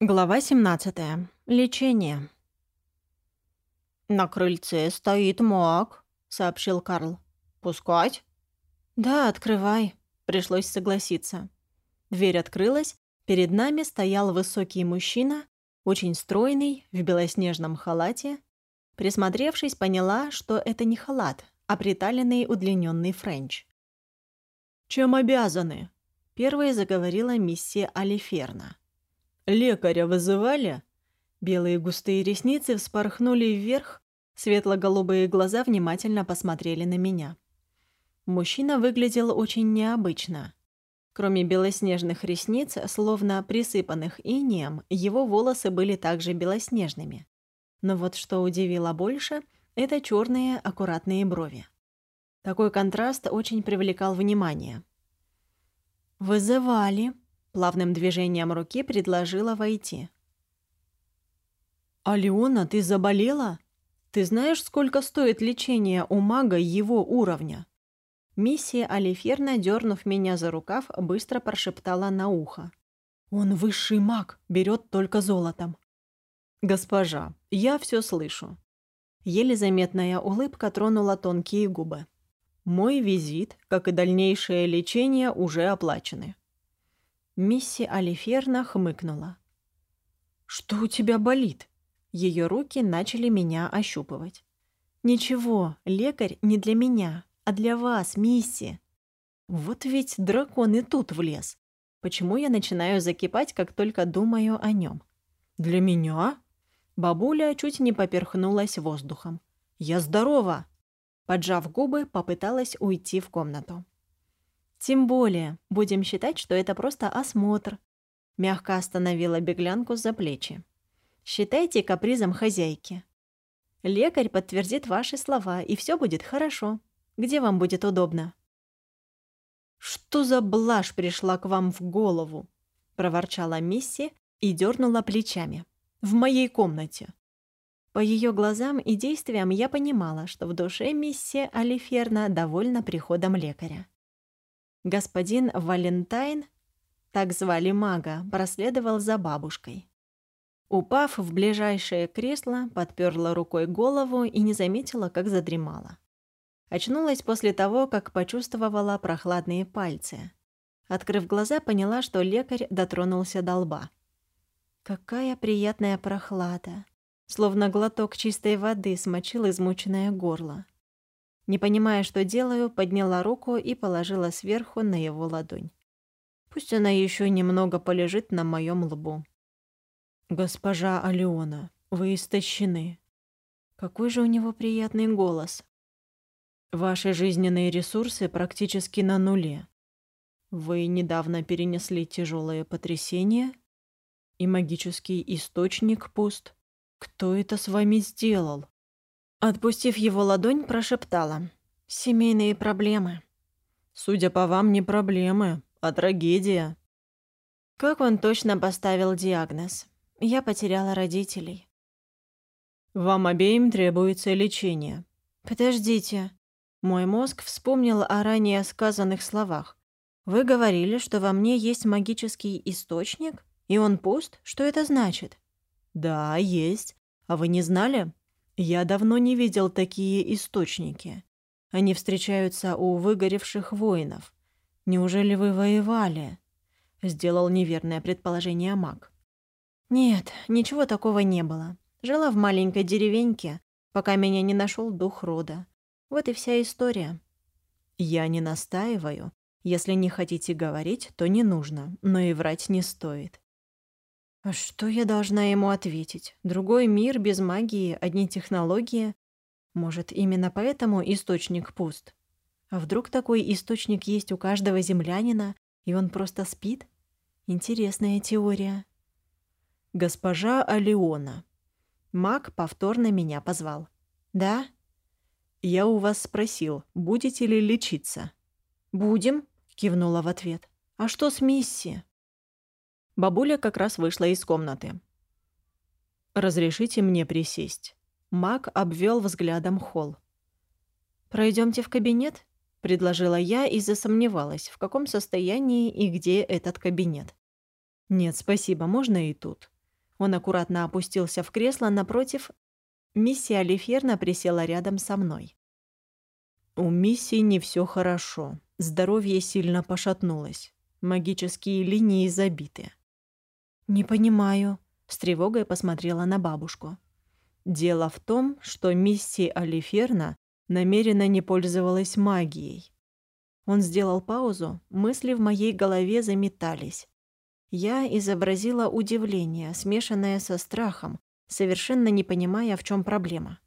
Глава 17. Лечение. «На крыльце стоит маг», — сообщил Карл. «Пускать?» «Да, открывай», — пришлось согласиться. Дверь открылась, перед нами стоял высокий мужчина, очень стройный, в белоснежном халате. Присмотревшись, поняла, что это не халат, а приталенный удлиненный френч. «Чем обязаны?» — первой заговорила миссия Алиферна. «Лекаря вызывали?» Белые густые ресницы вспорхнули вверх, светло-голубые глаза внимательно посмотрели на меня. Мужчина выглядел очень необычно. Кроме белоснежных ресниц, словно присыпанных инеем, его волосы были также белоснежными. Но вот что удивило больше, это черные аккуратные брови. Такой контраст очень привлекал внимание. «Вызывали», Плавным движением руки предложила войти. «Алиона, ты заболела? Ты знаешь, сколько стоит лечение у мага его уровня?» Миссия Алиферна, дернув меня за рукав, быстро прошептала на ухо. «Он высший маг, берет только золотом». «Госпожа, я все слышу». Еле заметная улыбка тронула тонкие губы. «Мой визит, как и дальнейшее лечение, уже оплачены. Мисси Алиферна хмыкнула. «Что у тебя болит?» Ее руки начали меня ощупывать. «Ничего, лекарь не для меня, а для вас, Мисси». Вот ведь дракон и тут влез. Почему я начинаю закипать, как только думаю о нем? «Для меня?» Бабуля чуть не поперхнулась воздухом. «Я здорова!» Поджав губы, попыталась уйти в комнату. Тем более, будем считать, что это просто осмотр. Мягко остановила беглянку за плечи. Считайте капризом хозяйки. Лекарь подтвердит ваши слова, и все будет хорошо. Где вам будет удобно? «Что за блажь пришла к вам в голову?» — проворчала Мисси и дернула плечами. «В моей комнате». По ее глазам и действиям я понимала, что в душе Мисси Алиферна довольна приходом лекаря. Господин Валентайн, так звали мага, проследовал за бабушкой. Упав в ближайшее кресло, подперла рукой голову и не заметила, как задремала. Очнулась после того, как почувствовала прохладные пальцы. Открыв глаза, поняла, что лекарь дотронулся до лба. Какая приятная прохлада! Словно глоток чистой воды смочил измученное горло. Не понимая, что делаю, подняла руку и положила сверху на его ладонь. Пусть она еще немного полежит на моем лбу. «Госпожа Алеона, вы истощены. Какой же у него приятный голос. Ваши жизненные ресурсы практически на нуле. Вы недавно перенесли тяжелое потрясение, и магический источник пуст. Кто это с вами сделал?» Отпустив его ладонь, прошептала. «Семейные проблемы». «Судя по вам, не проблемы, а трагедия». Как он точно поставил диагноз? Я потеряла родителей. «Вам обеим требуется лечение». «Подождите». Мой мозг вспомнил о ранее сказанных словах. «Вы говорили, что во мне есть магический источник, и он пуст? Что это значит?» «Да, есть. А вы не знали?» Я давно не видел такие источники. Они встречаются у выгоревших воинов. Неужели вы воевали? Сделал неверное предположение маг. Нет, ничего такого не было. Жила в маленькой деревеньке, пока меня не нашел дух рода. Вот и вся история. Я не настаиваю. Если не хотите говорить, то не нужно, но и врать не стоит. А что я должна ему ответить? Другой мир без магии, одни технологии. Может, именно поэтому источник пуст? А вдруг такой источник есть у каждого землянина, и он просто спит? Интересная теория. Госпожа Алиона. Маг повторно меня позвал. Да? Я у вас спросил, будете ли лечиться? Будем, кивнула в ответ. А что с Мисси? Бабуля как раз вышла из комнаты. «Разрешите мне присесть?» Мак обвел взглядом холл. Пройдемте в кабинет?» — предложила я и засомневалась, в каком состоянии и где этот кабинет. «Нет, спасибо, можно и тут». Он аккуратно опустился в кресло напротив. Миссия Алиферна присела рядом со мной. У миссии не все хорошо. Здоровье сильно пошатнулось. Магические линии забиты. «Не понимаю», — с тревогой посмотрела на бабушку. Дело в том, что миссия Алиферна намеренно не пользовалась магией. Он сделал паузу, мысли в моей голове заметались. Я изобразила удивление, смешанное со страхом, совершенно не понимая, в чем проблема.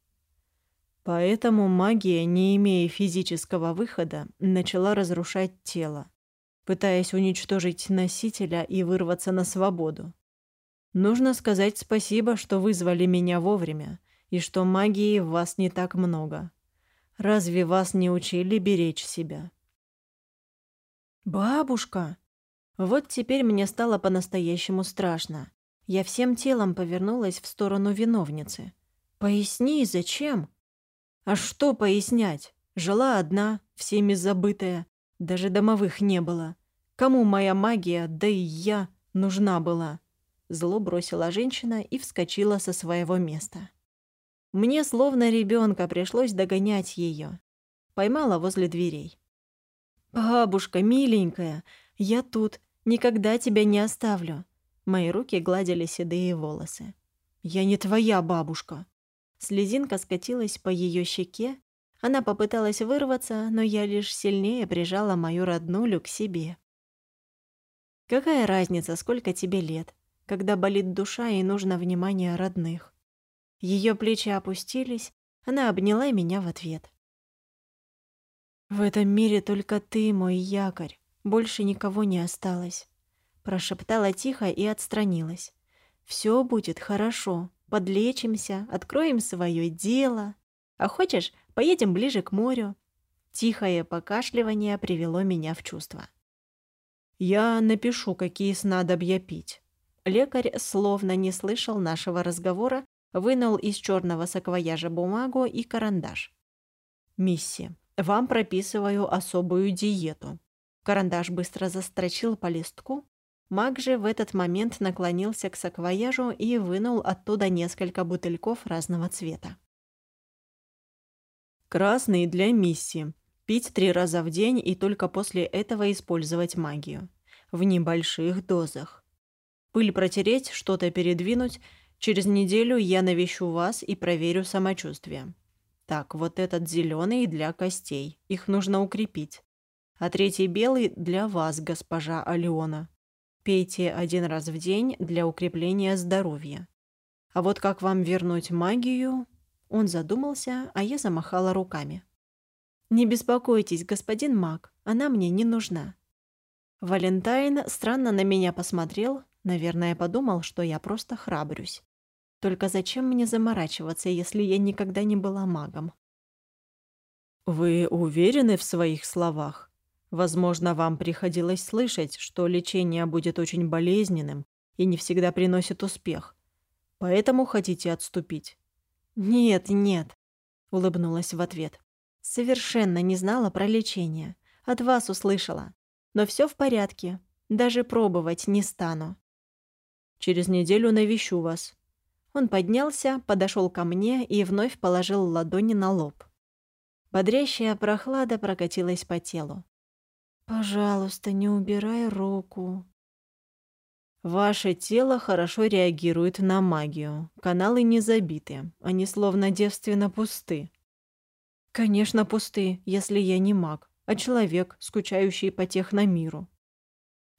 Поэтому магия, не имея физического выхода, начала разрушать тело, пытаясь уничтожить носителя и вырваться на свободу. Нужно сказать спасибо, что вызвали меня вовремя, и что магии в вас не так много. Разве вас не учили беречь себя? «Бабушка!» Вот теперь мне стало по-настоящему страшно. Я всем телом повернулась в сторону виновницы. «Поясни, зачем?» «А что пояснять? Жила одна, всеми забытая. Даже домовых не было. Кому моя магия, да и я, нужна была?» Зло бросила женщина и вскочила со своего места. Мне словно ребенка пришлось догонять ее. Поймала возле дверей. «Бабушка, миленькая, я тут, никогда тебя не оставлю». Мои руки гладили седые волосы. «Я не твоя бабушка». Слезинка скатилась по ее щеке. Она попыталась вырваться, но я лишь сильнее прижала мою роднулю к себе. «Какая разница, сколько тебе лет, когда болит душа и нужно внимание родных?» Ее плечи опустились, она обняла меня в ответ. «В этом мире только ты, мой якорь. Больше никого не осталось», — прошептала тихо и отстранилась. «Все будет хорошо. Подлечимся, откроем свое дело. А хочешь, поедем ближе к морю?» Тихое покашливание привело меня в чувство. «Я напишу, какие снадобья пить». Лекарь словно не слышал нашего разговора, вынул из черного саквояжа бумагу и карандаш. «Мисси, вам прописываю особую диету». Карандаш быстро застрочил по листку. Маг же в этот момент наклонился к саквояжу и вынул оттуда несколько бутыльков разного цвета. Красный для мисси. Пить три раза в день и только после этого использовать магию. В небольших дозах. Пыль протереть, что-то передвинуть. Через неделю я навещу вас и проверю самочувствие. Так, вот этот зеленый для костей. Их нужно укрепить. А третий белый для вас, госпожа Алиона. Пейте один раз в день для укрепления здоровья. А вот как вам вернуть магию? Он задумался, а я замахала руками. Не беспокойтесь, господин маг, она мне не нужна. Валентайн странно на меня посмотрел, наверное, подумал, что я просто храбрюсь. Только зачем мне заморачиваться, если я никогда не была магом? Вы уверены в своих словах? Возможно, вам приходилось слышать, что лечение будет очень болезненным и не всегда приносит успех. Поэтому хотите отступить? Нет, нет, улыбнулась в ответ. Совершенно не знала про лечение. От вас услышала. Но все в порядке. Даже пробовать не стану. Через неделю навещу вас. Он поднялся, подошел ко мне и вновь положил ладони на лоб. Бодрящая прохлада прокатилась по телу. «Пожалуйста, не убирай руку». «Ваше тело хорошо реагирует на магию. Каналы не забиты. Они словно девственно пусты». «Конечно, пусты, если я не маг, а человек, скучающий по техномиру».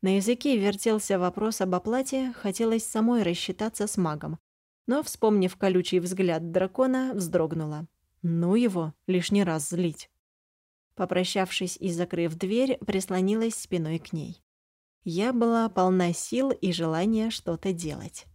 На языке вертелся вопрос об оплате, хотелось самой рассчитаться с магом, но, вспомнив колючий взгляд дракона, вздрогнула. Ну его, лишний раз злить. Попрощавшись и закрыв дверь, прислонилась спиной к ней. Я была полна сил и желания что-то делать.